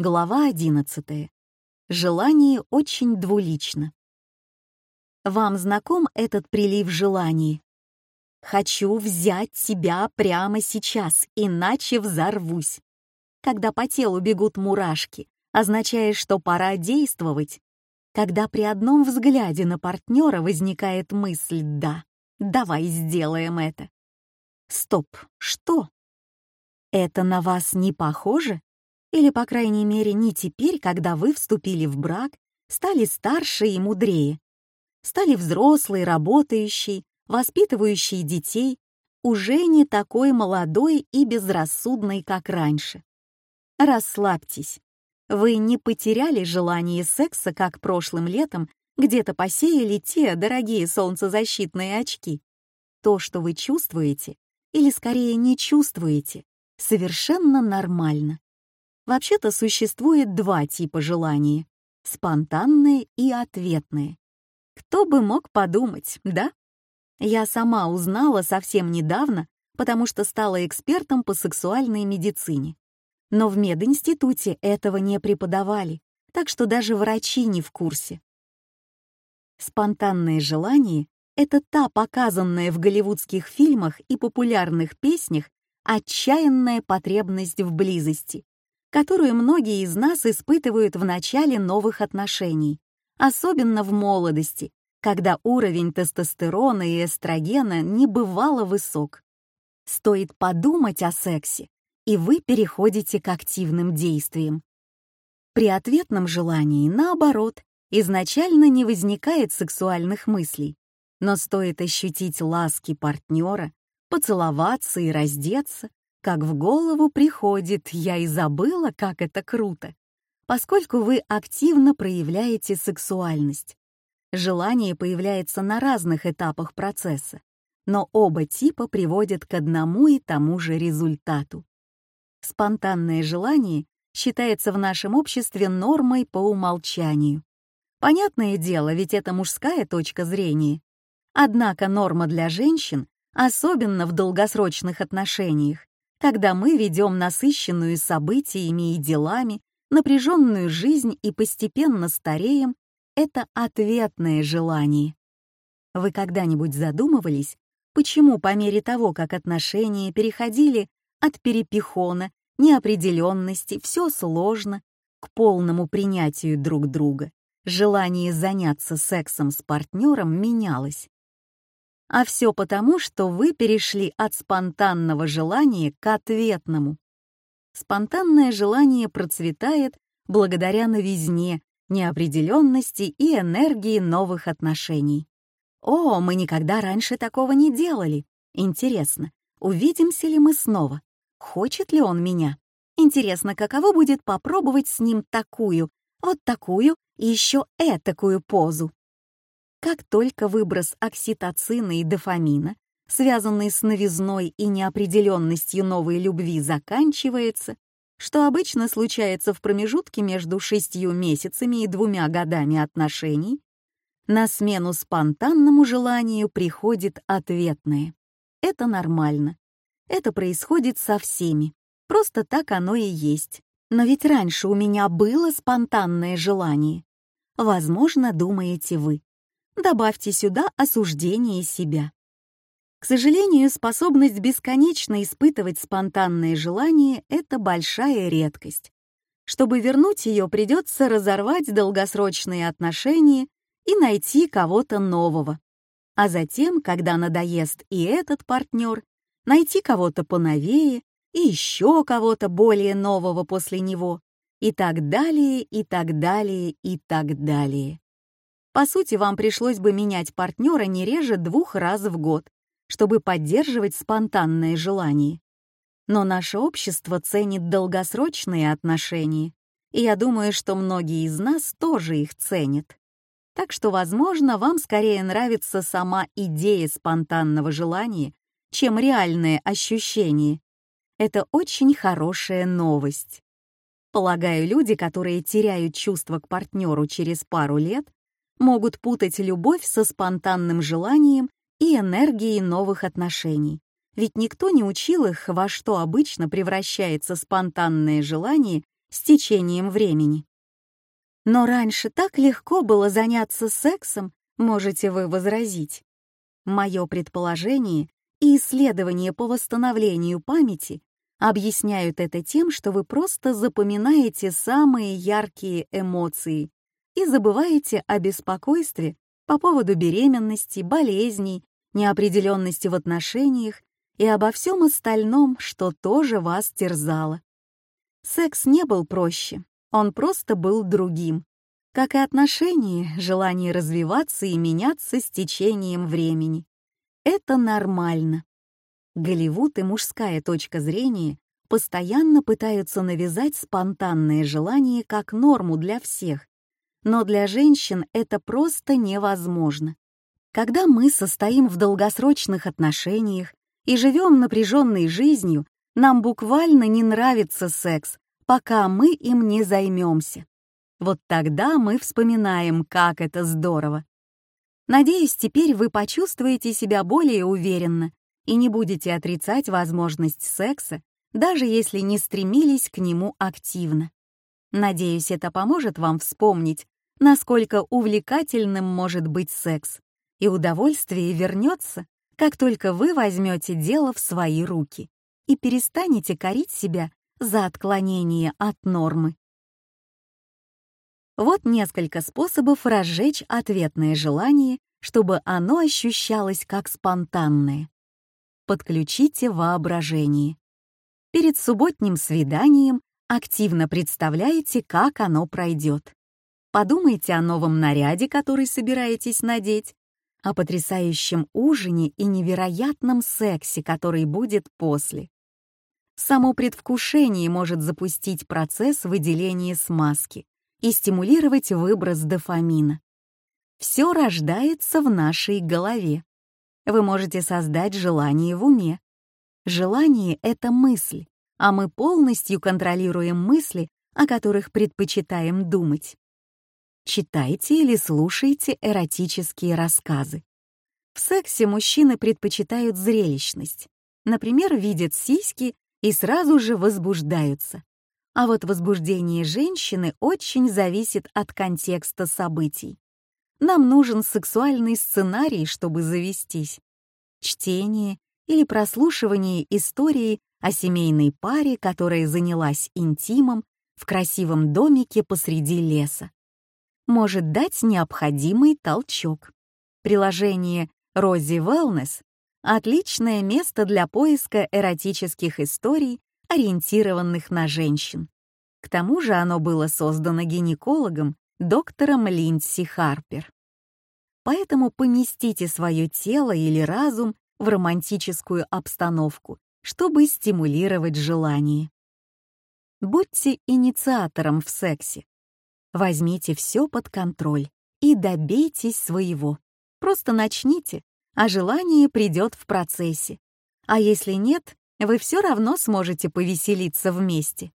Глава 11. Желание очень двулично. Вам знаком этот прилив желаний? «Хочу взять тебя прямо сейчас, иначе взорвусь». Когда по телу бегут мурашки, означает, что пора действовать. Когда при одном взгляде на партнера возникает мысль «да, давай сделаем это». Стоп, что? Это на вас не похоже? Или, по крайней мере, не теперь, когда вы вступили в брак, стали старше и мудрее, стали взрослой, работающей, воспитывающей детей, уже не такой молодой и безрассудной, как раньше. Расслабьтесь. Вы не потеряли желание секса, как прошлым летом где-то посеяли те дорогие солнцезащитные очки. То, что вы чувствуете, или скорее не чувствуете, совершенно нормально. Вообще-то существует два типа желаний — спонтанные и ответные. Кто бы мог подумать, да? Я сама узнала совсем недавно, потому что стала экспертом по сексуальной медицине. Но в мединституте этого не преподавали, так что даже врачи не в курсе. Спонтанные желания — это та показанная в голливудских фильмах и популярных песнях отчаянная потребность в близости, которую многие из нас испытывают в начале новых отношений, особенно в молодости, когда уровень тестостерона и эстрогена не бывало высок. Стоит подумать о сексе, и вы переходите к активным действиям. При ответном желании, наоборот, изначально не возникает сексуальных мыслей, но стоит ощутить ласки партнера, поцеловаться и раздеться, как в голову приходит, я и забыла, как это круто, поскольку вы активно проявляете сексуальность. Желание появляется на разных этапах процесса, но оба типа приводят к одному и тому же результату. Спонтанное желание считается в нашем обществе нормой по умолчанию. Понятное дело, ведь это мужская точка зрения. Однако норма для женщин, особенно в долгосрочных отношениях, когда мы ведем насыщенную событиями и делами, напряженную жизнь и постепенно стареем, это ответное желание. Вы когда-нибудь задумывались, почему по мере того, как отношения переходили от перепихона, неопределенности, все сложно, к полному принятию друг друга, желание заняться сексом с партнером менялось? А все потому, что вы перешли от спонтанного желания к ответному. Спонтанное желание процветает благодаря новизне, неопределенности и энергии новых отношений. «О, мы никогда раньше такого не делали. Интересно, увидимся ли мы снова? Хочет ли он меня? Интересно, каково будет попробовать с ним такую, вот такую и еще этакую позу?» Как только выброс окситоцина и дофамина, связанный с новизной и неопределенностью новой любви, заканчивается, что обычно случается в промежутке между шестью месяцами и двумя годами отношений, на смену спонтанному желанию приходит ответное. Это нормально. Это происходит со всеми. Просто так оно и есть. Но ведь раньше у меня было спонтанное желание. Возможно, думаете вы. Добавьте сюда осуждение себя. К сожалению, способность бесконечно испытывать спонтанные желания — это большая редкость. Чтобы вернуть ее, придется разорвать долгосрочные отношения и найти кого-то нового. А затем, когда надоест и этот партнер, найти кого-то поновее и еще кого-то более нового после него, и так далее, и так далее, и так далее. По сути, вам пришлось бы менять партнера не реже двух раз в год, чтобы поддерживать спонтанное желание. Но наше общество ценит долгосрочные отношения, и я думаю, что многие из нас тоже их ценят. Так что, возможно, вам скорее нравится сама идея спонтанного желания, чем реальное ощущение. Это очень хорошая новость. Полагаю, люди, которые теряют чувство к партнеру через пару лет, могут путать любовь со спонтанным желанием и энергией новых отношений. Ведь никто не учил их, во что обычно превращается спонтанное желание с течением времени. Но раньше так легко было заняться сексом, можете вы возразить. Мое предположение и исследования по восстановлению памяти объясняют это тем, что вы просто запоминаете самые яркие эмоции и забываете о беспокойстве по поводу беременности, болезней, неопределенности в отношениях и обо всем остальном, что тоже вас терзало. Секс не был проще, он просто был другим. Как и отношения, желание развиваться и меняться с течением времени. Это нормально. Голливуд и мужская точка зрения постоянно пытаются навязать спонтанное желание как норму для всех, но для женщин это просто невозможно. Когда мы состоим в долгосрочных отношениях и живем напряженной жизнью, нам буквально не нравится секс, пока мы им не займемся. Вот тогда мы вспоминаем, как это здорово. Надеюсь, теперь вы почувствуете себя более уверенно и не будете отрицать возможность секса, даже если не стремились к нему активно. Надеюсь, это поможет вам вспомнить, насколько увлекательным может быть секс, и удовольствие вернется, как только вы возьмете дело в свои руки и перестанете корить себя за отклонение от нормы. Вот несколько способов разжечь ответное желание, чтобы оно ощущалось как спонтанное. Подключите воображение. Перед субботним свиданием активно представляете, как оно пройдет. Подумайте о новом наряде, который собираетесь надеть, о потрясающем ужине и невероятном сексе, который будет после. Само предвкушение может запустить процесс выделения смазки и стимулировать выброс дофамина. Все рождается в нашей голове. Вы можете создать желание в уме. Желание — это мысль, а мы полностью контролируем мысли, о которых предпочитаем думать. Читайте или слушайте эротические рассказы. В сексе мужчины предпочитают зрелищность. Например, видят сиськи и сразу же возбуждаются. А вот возбуждение женщины очень зависит от контекста событий. Нам нужен сексуальный сценарий, чтобы завестись. Чтение или прослушивание истории а о семейной паре, которая занялась интимом в красивом домике посреди леса. Может дать необходимый толчок. Приложение «Рози Wellness отличное место для поиска эротических историй, ориентированных на женщин. К тому же оно было создано гинекологом, доктором Линдси Харпер. Поэтому поместите свое тело или разум в романтическую обстановку чтобы стимулировать желание. Будьте инициатором в сексе. Возьмите все под контроль и добейтесь своего. Просто начните, а желание придет в процессе. А если нет, вы все равно сможете повеселиться вместе.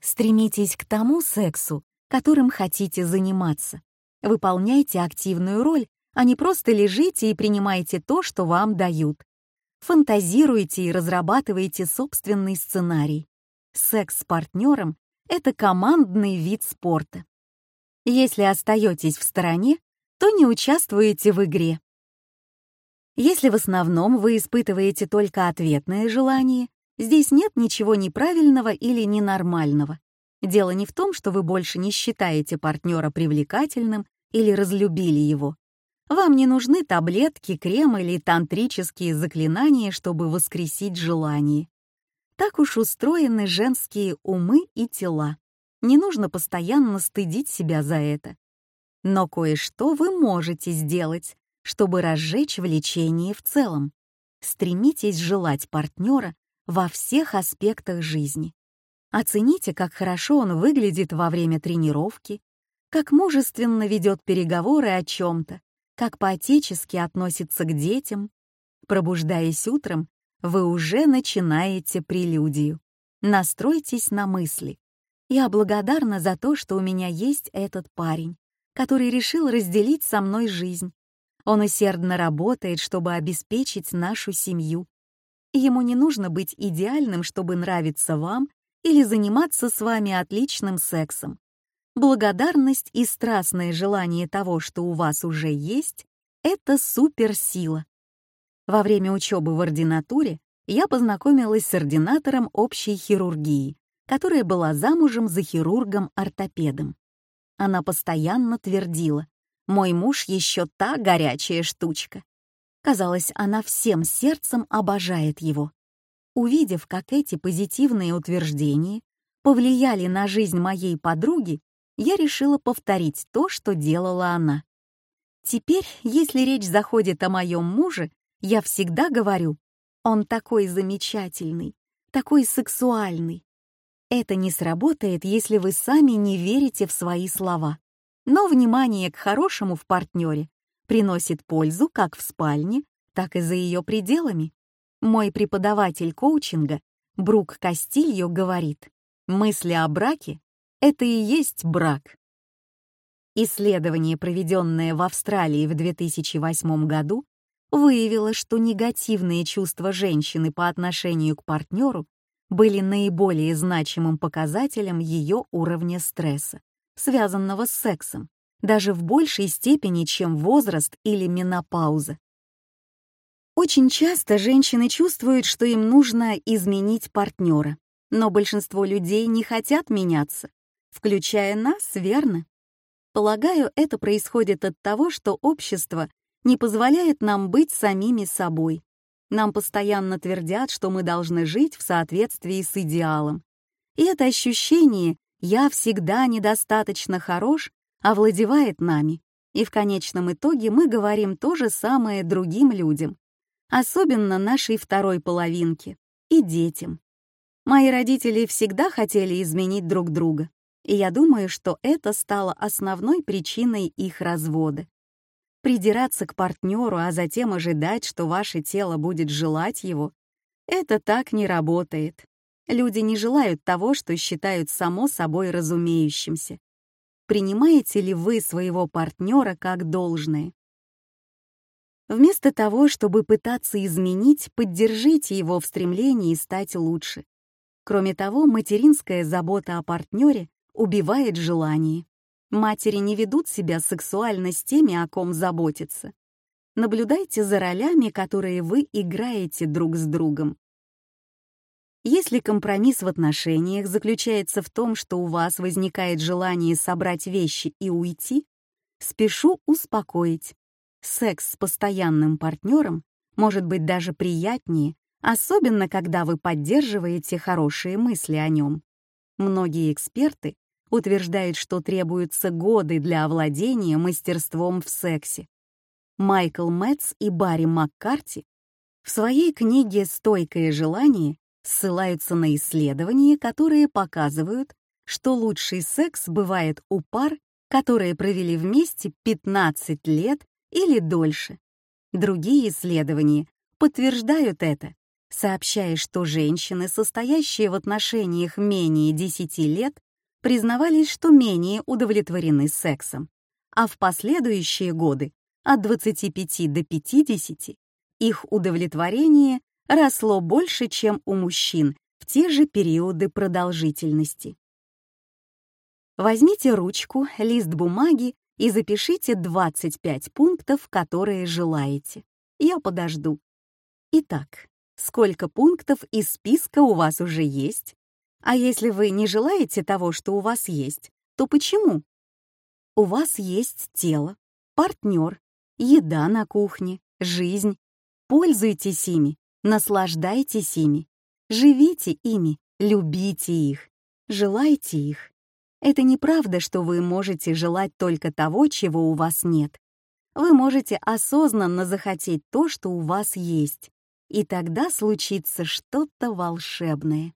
Стремитесь к тому сексу, которым хотите заниматься. Выполняйте активную роль, а не просто лежите и принимайте то, что вам дают фантазируете и разрабатываете собственный сценарий. Секс с партнером — это командный вид спорта. Если остаетесь в стороне, то не участвуете в игре. Если в основном вы испытываете только ответное желание, здесь нет ничего неправильного или ненормального. Дело не в том, что вы больше не считаете партнера привлекательным или разлюбили его. Вам не нужны таблетки, кремы или тантрические заклинания, чтобы воскресить желание. Так уж устроены женские умы и тела. Не нужно постоянно стыдить себя за это. Но кое-что вы можете сделать, чтобы разжечь влечение в целом. Стремитесь желать партнера во всех аспектах жизни. Оцените, как хорошо он выглядит во время тренировки, как мужественно ведет переговоры о чем-то, как поотечески относится к детям, пробуждаясь утром, вы уже начинаете прелюдию. Настройтесь на мысли. Я благодарна за то, что у меня есть этот парень, который решил разделить со мной жизнь. Он усердно работает, чтобы обеспечить нашу семью. Ему не нужно быть идеальным, чтобы нравиться вам или заниматься с вами отличным сексом. Благодарность и страстное желание того, что у вас уже есть, это суперсила. Во время учебы в ординатуре я познакомилась с ординатором общей хирургии, которая была замужем за хирургом-ортопедом. Она постоянно твердила, «Мой муж еще та горячая штучка». Казалось, она всем сердцем обожает его. Увидев, как эти позитивные утверждения повлияли на жизнь моей подруги, я решила повторить то, что делала она. Теперь, если речь заходит о моем муже, я всегда говорю, он такой замечательный, такой сексуальный. Это не сработает, если вы сами не верите в свои слова. Но внимание к хорошему в партнере приносит пользу как в спальне, так и за ее пределами. Мой преподаватель коучинга Брук Кастильо говорит, мысли о браке это и есть брак. Исследование, проведенное в Австралии в 2008 году, выявило, что негативные чувства женщины по отношению к партнеру были наиболее значимым показателем ее уровня стресса, связанного с сексом, даже в большей степени, чем возраст или менопауза. Очень часто женщины чувствуют, что им нужно изменить партнера, но большинство людей не хотят меняться включая нас, верно? Полагаю, это происходит от того, что общество не позволяет нам быть самими собой. Нам постоянно твердят, что мы должны жить в соответствии с идеалом. И это ощущение «я всегда недостаточно хорош» овладевает нами. И в конечном итоге мы говорим то же самое другим людям, особенно нашей второй половинке и детям. Мои родители всегда хотели изменить друг друга, и я думаю, что это стало основной причиной их развода. Придираться к партнеру, а затем ожидать, что ваше тело будет желать его, это так не работает. Люди не желают того, что считают само собой разумеющимся. Принимаете ли вы своего партнера как должное? Вместо того, чтобы пытаться изменить, поддержите его в стремлении стать лучше. Кроме того, материнская забота о партнере убивает желание. Матери не ведут себя сексуально с теми, о ком заботятся. Наблюдайте за ролями, которые вы играете друг с другом. Если компромисс в отношениях заключается в том, что у вас возникает желание собрать вещи и уйти, спешу успокоить. Секс с постоянным партнером может быть даже приятнее, особенно когда вы поддерживаете хорошие мысли о нем. Многие эксперты утверждает, что требуются годы для овладения мастерством в сексе. Майкл Мэтс и Барри Маккарти в своей книге «Стойкое желание» ссылаются на исследования, которые показывают, что лучший секс бывает у пар, которые провели вместе 15 лет или дольше. Другие исследования подтверждают это, сообщая, что женщины, состоящие в отношениях менее 10 лет, признавались, что менее удовлетворены сексом, а в последующие годы от 25 до 50 их удовлетворение росло больше, чем у мужчин в те же периоды продолжительности. Возьмите ручку, лист бумаги и запишите 25 пунктов, которые желаете. Я подожду. Итак, сколько пунктов из списка у вас уже есть? А если вы не желаете того, что у вас есть, то почему? У вас есть тело, партнер, еда на кухне, жизнь. Пользуйтесь ими, наслаждайтесь ими, живите ими, любите их, желайте их. Это неправда, что вы можете желать только того, чего у вас нет. Вы можете осознанно захотеть то, что у вас есть. И тогда случится что-то волшебное.